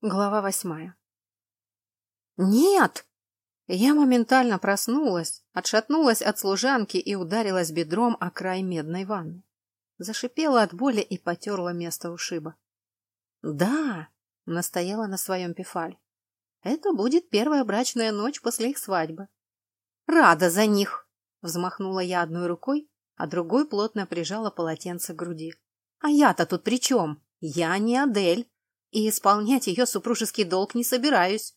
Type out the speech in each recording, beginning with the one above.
Глава восьмая. «Нет!» Я моментально проснулась, отшатнулась от служанки и ударилась бедром о край медной ванны. Зашипела от боли и потерла место ушиба. «Да!» — настояла на своем пифаль. «Это будет первая брачная ночь после их свадьбы». «Рада за них!» — взмахнула я одной рукой, а другой плотно прижала полотенце к груди. «А я-то тут при чем? Я не Адель, и исполнять ее супружеский долг не собираюсь».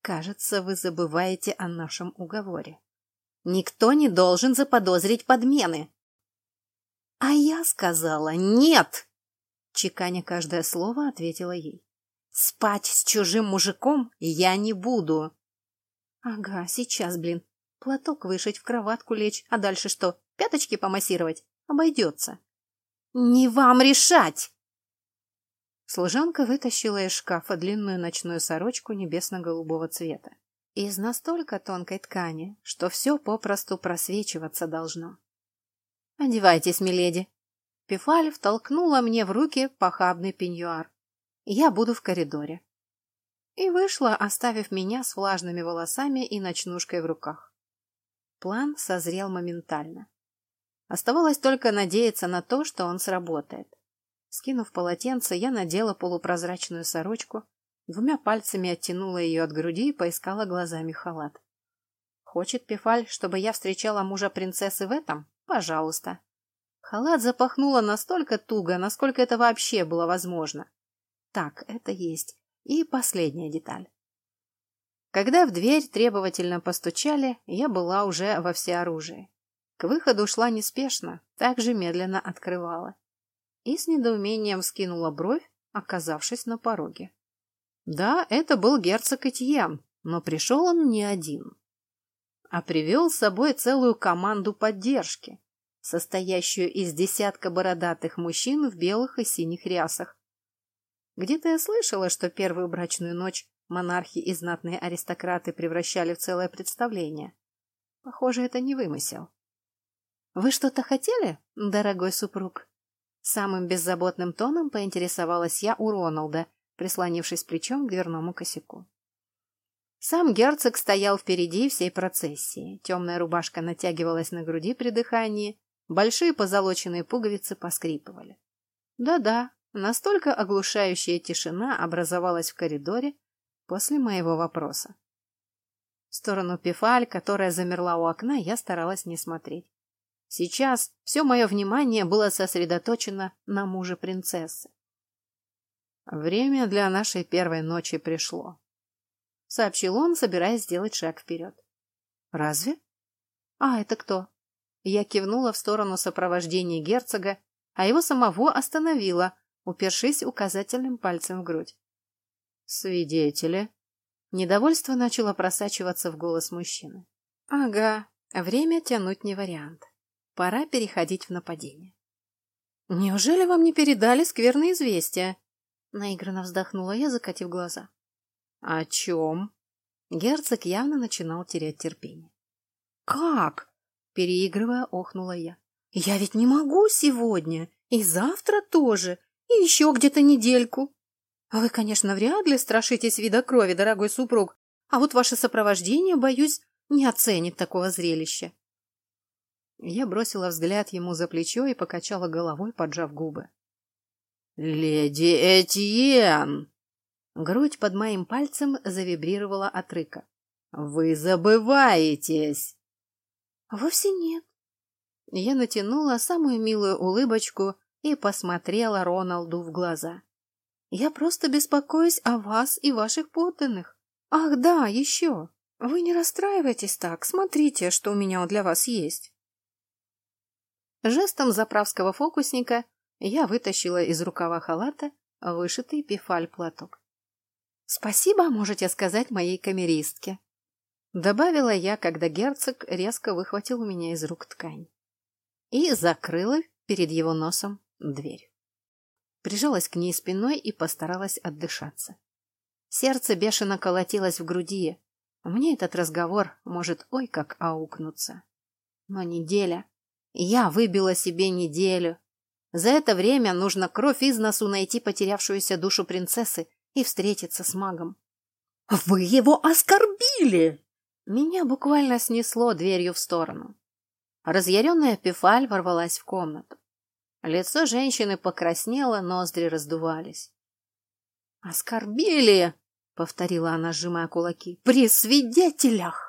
Кажется, вы забываете о нашем уговоре. Никто не должен заподозрить подмены. А я сказала «нет!» Чеканя каждое слово, ответила ей. Спать с чужим мужиком я не буду. Ага, сейчас, блин. Платок вышить, в кроватку лечь, а дальше что, пяточки помассировать? Обойдется. Не вам решать! Служанка вытащила из шкафа длинную ночную сорочку небесно-голубого цвета. Из настолько тонкой ткани, что все попросту просвечиваться должно. «Одевайтесь, миледи!» Пифаль втолкнула мне в руки похабный пеньюар. «Я буду в коридоре». И вышла, оставив меня с влажными волосами и ночнушкой в руках. План созрел моментально. Оставалось только надеяться на то, что он сработает. Скинув полотенце, я надела полупрозрачную сорочку, двумя пальцами оттянула ее от груди и поискала глазами халат. Хочет Пефаль, чтобы я встречала мужа принцессы в этом? Пожалуйста. Халат запахнула настолько туго, насколько это вообще было возможно. Так, это есть. И последняя деталь. Когда в дверь требовательно постучали, я была уже во всеоружии. К выходу шла неспешно, так же медленно открывала и с недоумением вскинула бровь, оказавшись на пороге. Да, это был герцог Этьен, но пришел он не один, а привел с собой целую команду поддержки, состоящую из десятка бородатых мужчин в белых и синих рясах. Где-то я слышала, что первую брачную ночь монархи и знатные аристократы превращали в целое представление. Похоже, это не вымысел. «Вы что-то хотели, дорогой супруг?» Самым беззаботным тоном поинтересовалась я у Роналда, прислонившись плечом к дверному косяку. Сам герцог стоял впереди всей процессии. Темная рубашка натягивалась на груди при дыхании, большие позолоченные пуговицы поскрипывали. Да-да, настолько оглушающая тишина образовалась в коридоре после моего вопроса. В сторону Пифаль, которая замерла у окна, я старалась не смотреть. Сейчас все мое внимание было сосредоточено на муже принцессы. «Время для нашей первой ночи пришло», — сообщил он, собираясь сделать шаг вперед. «Разве? А, это кто?» Я кивнула в сторону сопровождения герцога, а его самого остановила, упершись указательным пальцем в грудь. «Свидетели». Недовольство начало просачиваться в голос мужчины. «Ага, время тянуть не вариант. Пора переходить в нападение. «Неужели вам не передали скверные известия?» Наигранно вздохнула я, закатив глаза. «О чем?» Герцог явно начинал терять терпение. «Как?» Переигрывая, охнула я. «Я ведь не могу сегодня, и завтра тоже, и еще где-то недельку. Вы, конечно, вряд ли страшитесь вида крови, дорогой супруг, а вот ваше сопровождение, боюсь, не оценит такого зрелища. Я бросила взгляд ему за плечо и покачала головой, поджав губы. «Леди Этьен!» Грудь под моим пальцем завибрировала от рыка. «Вы забываетесь!» «Вовсе нет». Я натянула самую милую улыбочку и посмотрела Роналду в глаза. «Я просто беспокоюсь о вас и ваших подданных. Ах, да, еще. Вы не расстраивайтесь так. Смотрите, что у меня для вас есть». Жестом заправского фокусника я вытащила из рукава халата вышитый пифаль-платок. «Спасибо, можете сказать моей камеристке», — добавила я, когда герцог резко выхватил у меня из рук ткань и закрыла перед его носом дверь. Прижалась к ней спиной и постаралась отдышаться. Сердце бешено колотилось в груди. Мне этот разговор может ой как аукнуться. Но неделя я выбила себе неделю. За это время нужно кровь из носу найти потерявшуюся душу принцессы и встретиться с магом. «Вы его оскорбили!» Меня буквально снесло дверью в сторону. Разъяренная Пифаль ворвалась в комнату. Лицо женщины покраснело, ноздри раздувались. «Оскорбили!» — повторила она, сжимая кулаки. «При свидетелях!»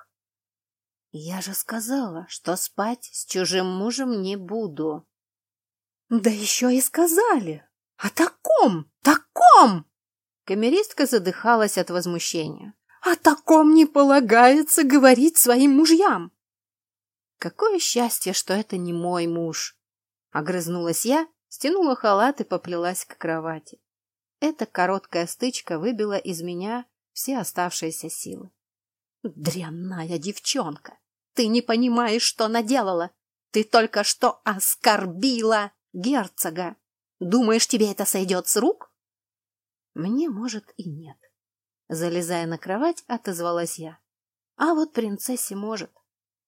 «Я же сказала, что спать с чужим мужем не буду». «Да еще и сказали! О таком! Таком!» Камеристка задыхалась от возмущения. «О таком не полагается говорить своим мужьям!» «Какое счастье, что это не мой муж!» Огрызнулась я, стянула халат и поплелась к кровати. Эта короткая стычка выбила из меня все оставшиеся силы. «Дрянная девчонка! Ты не понимаешь, что наделала! Ты только что оскорбила герцога! Думаешь, тебе это сойдет с рук?» «Мне, может, и нет». Залезая на кровать, отозвалась я. «А вот принцессе может.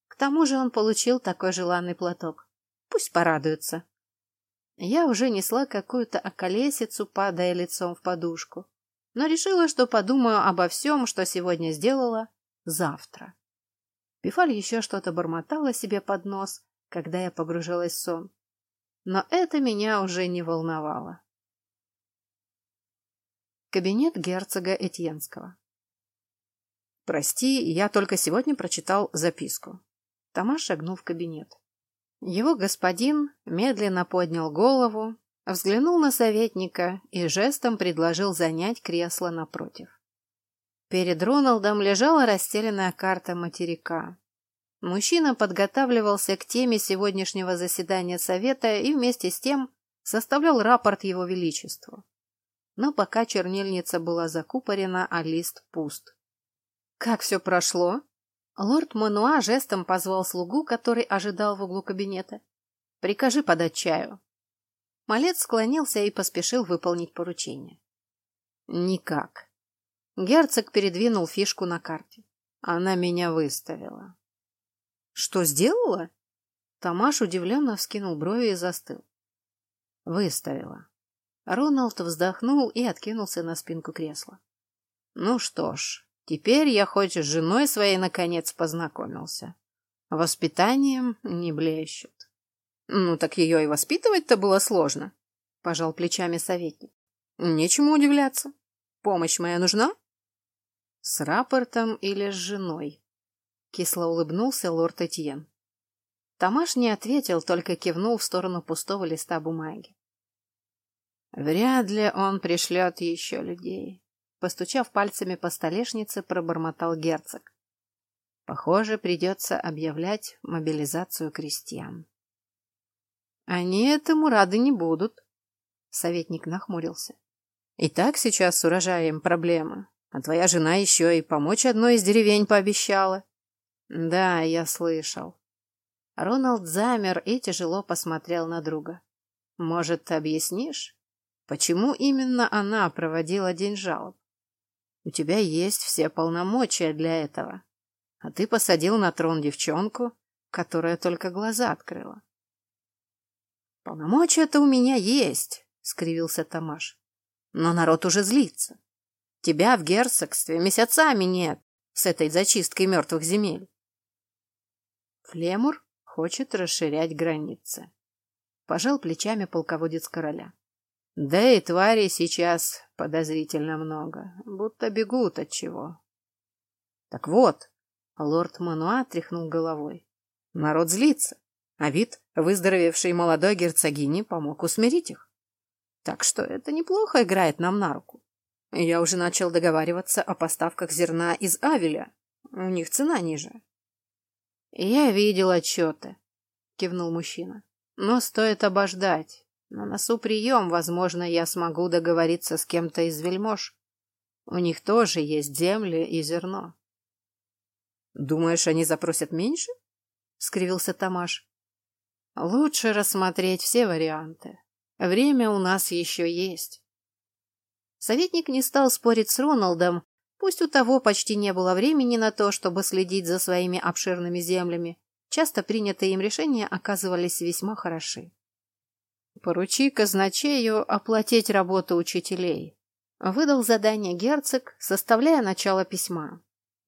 К тому же он получил такой желанный платок. Пусть порадуется. Я уже несла какую-то околесицу, падая лицом в подушку, но решила, что подумаю обо всем, что сегодня сделала, завтра. Пифаль еще что-то бормотала себе под нос, когда я погружалась в сон. Но это меня уже не волновало. Кабинет герцога Этьенского. «Прости, я только сегодня прочитал записку». Томаш шагнул в кабинет. Его господин медленно поднял голову, взглянул на советника и жестом предложил занять кресло напротив. Перед Роналдом лежала расстеленная карта материка. Мужчина подготавливался к теме сегодняшнего заседания совета и вместе с тем составлял рапорт его величеству. Но пока чернильница была закупорена, а лист пуст. «Как все прошло?» Лорд Мануа жестом позвал слугу, который ожидал в углу кабинета. «Прикажи подать чаю». Малец склонился и поспешил выполнить поручение. «Никак». Герцог передвинул фишку на карте. Она меня выставила. «Что сделала?» Тамаш удивленно вскинул брови и застыл. «Выставила». Роналд вздохнул и откинулся на спинку кресла. «Ну что ж, Теперь я хоть с женой своей наконец познакомился. Воспитанием не блещет. Ну, так ее и воспитывать-то было сложно, — пожал плечами советник. Нечему удивляться. Помощь моя нужна? С рапортом или с женой? Кисло улыбнулся лорд Этьен. Тамаш не ответил, только кивнул в сторону пустого листа бумаги. Вряд ли он пришлет еще людей. Постучав пальцами по столешнице, пробормотал герцог. Похоже, придется объявлять мобилизацию крестьян. Они этому рады не будут. Советник нахмурился. И так сейчас с урожаем проблема. А твоя жена еще и помочь одной из деревень пообещала. Да, я слышал. Роналд замер и тяжело посмотрел на друга. Может, объяснишь, почему именно она проводила день жалоб? У тебя есть все полномочия для этого. А ты посадил на трон девчонку, которая только глаза открыла. Полномочия-то у меня есть, скривился Тамаш. Но народ уже злится. Тебя в герцогстве месяцами нет с этой зачисткой мертвых земель. Флемур хочет расширять границы. Пожал плечами полководец короля. Да и тварей сейчас подозрительно много, будто бегут от чего. Так вот, лорд Мануа тряхнул головой. Народ злится, а вид выздоровевшей молодой герцогини помог усмирить их. Так что это неплохо играет нам на руку. Я уже начал договариваться о поставках зерна из Авеля. У них цена ниже. Я видел отчеты, кивнул мужчина. Но стоит обождать. На носу прием, возможно, я смогу договориться с кем-то из вельмож. У них тоже есть земли и зерно. Думаешь, они запросят меньше? скривился Тамаш. Лучше рассмотреть все варианты. Время у нас еще есть. Советник не стал спорить с Роналдом, пусть у того почти не было времени на то, чтобы следить за своими обширными землями. Часто принятые им решения оказывались весьма хороши. Поручи казначею оплатить работу учителей. Выдал задание герцог, составляя начало письма.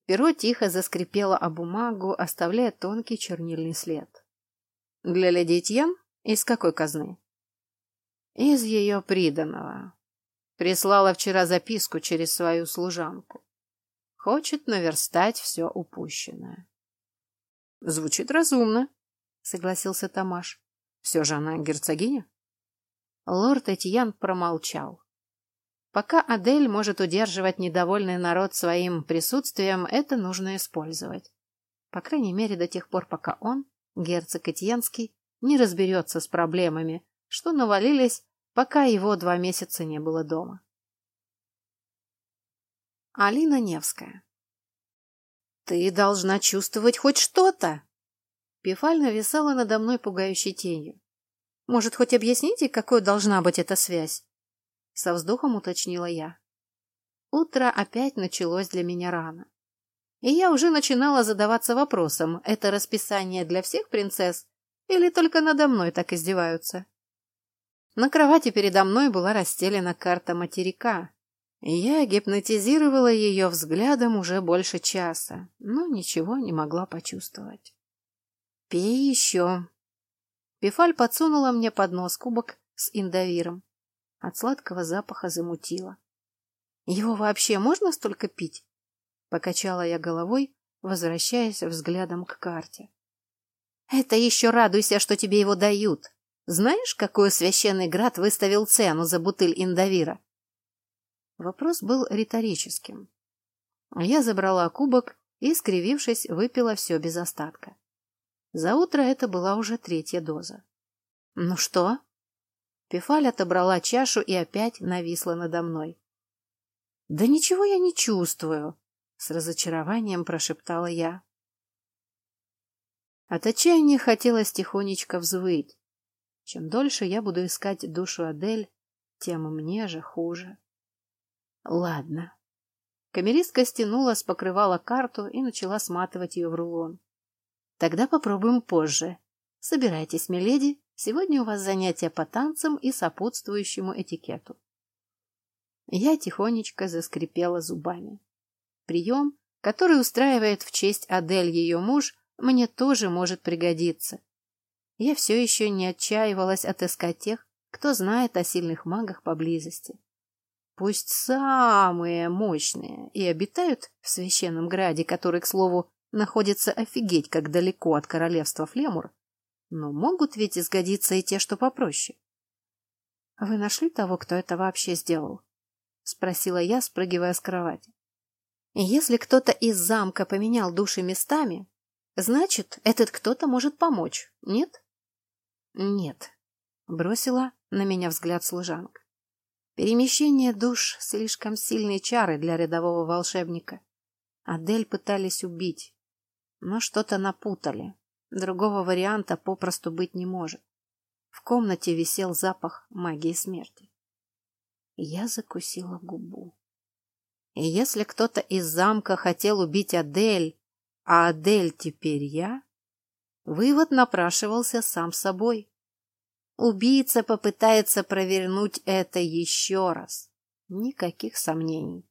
Перо тихо заскрипело о бумагу, оставляя тонкий чернильный след. Для леди Этьен? Из какой казны? Из ее приданого. Прислала вчера записку через свою служанку. Хочет наверстать все упущенное. Звучит разумно, согласился Тамаш. Все же она герцогиня. Лорд Этьян промолчал. Пока Адель может удерживать недовольный народ своим присутствием, это нужно использовать. По крайней мере, до тех пор, пока он, герцог Этьенский, не разберется с проблемами, что навалились, пока его два месяца не было дома. Алина Невская «Ты должна чувствовать хоть что-то!» Пифаль нависала надо мной пугающей тенью. «Может, хоть объясните, какой должна быть эта связь?» со вздохом уточнила я. Утро опять началось для меня рано. И я уже начинала задаваться вопросом, это расписание для всех принцесс или только надо мной так издеваются? На кровати передо мной была расстелена карта материка. Я гипнотизировала ее взглядом уже больше часа, но ничего не могла почувствовать. «Пей еще». Пифаль подсунула мне под нос кубок с индовиром. От сладкого запаха замутило. Его вообще можно столько пить? Покачала я головой, возвращаясь взглядом к карте. Это еще радуйся, что тебе его дают. Знаешь, какой священный град выставил цену за бутыль индовира? Вопрос был риторическим. Я забрала кубок и, скривившись, выпила все без остатка. За утро это была уже третья доза. Ну что? Пифаль отобрала чашу и опять нависла надо мной. «Да ничего я не чувствую», — с разочарованием прошептала я. От отчаяния хотелось тихонечко взвыть. Чем дольше я буду искать душу Адель, тем мне же хуже. Ладно. Камеристка стянула с покрывала карту и начала сматывать ее в рулон. Тогда попробуем позже. Собирайтесь, миледи, Сегодня у вас занятия по танцам и сопутствующему этикету. Я тихонечко заскрипела зубами. Прием, который устраивает в честь Адель ее муж, мне тоже может пригодиться. Я все еще не отчаивалась отыскать тех, кто знает о сильных магах поблизости. Пусть самые мощные и обитают в священном граде, который, к слову, находится офигеть как далеко от королевства Флемур, но могут ведь изгодиться и те, что попроще. — Вы нашли того, кто это вообще сделал? — спросила я, спрыгивая с кровати. — Если кто-то из замка поменял души местами, значит, этот кто-то может помочь, нет? — Нет, — бросила на меня взгляд служанка. Перемещение душ — слишком сильные чары для рядового волшебника. Адель пытались убить, но что-то напутали. Другого варианта попросту быть не может. В комнате висел запах магии смерти. Я закусила губу. И если кто-то из замка хотел убить Адель, а Адель теперь я, вывод напрашивался сам собой. Убийца попытается провернуть это еще раз. Никаких сомнений.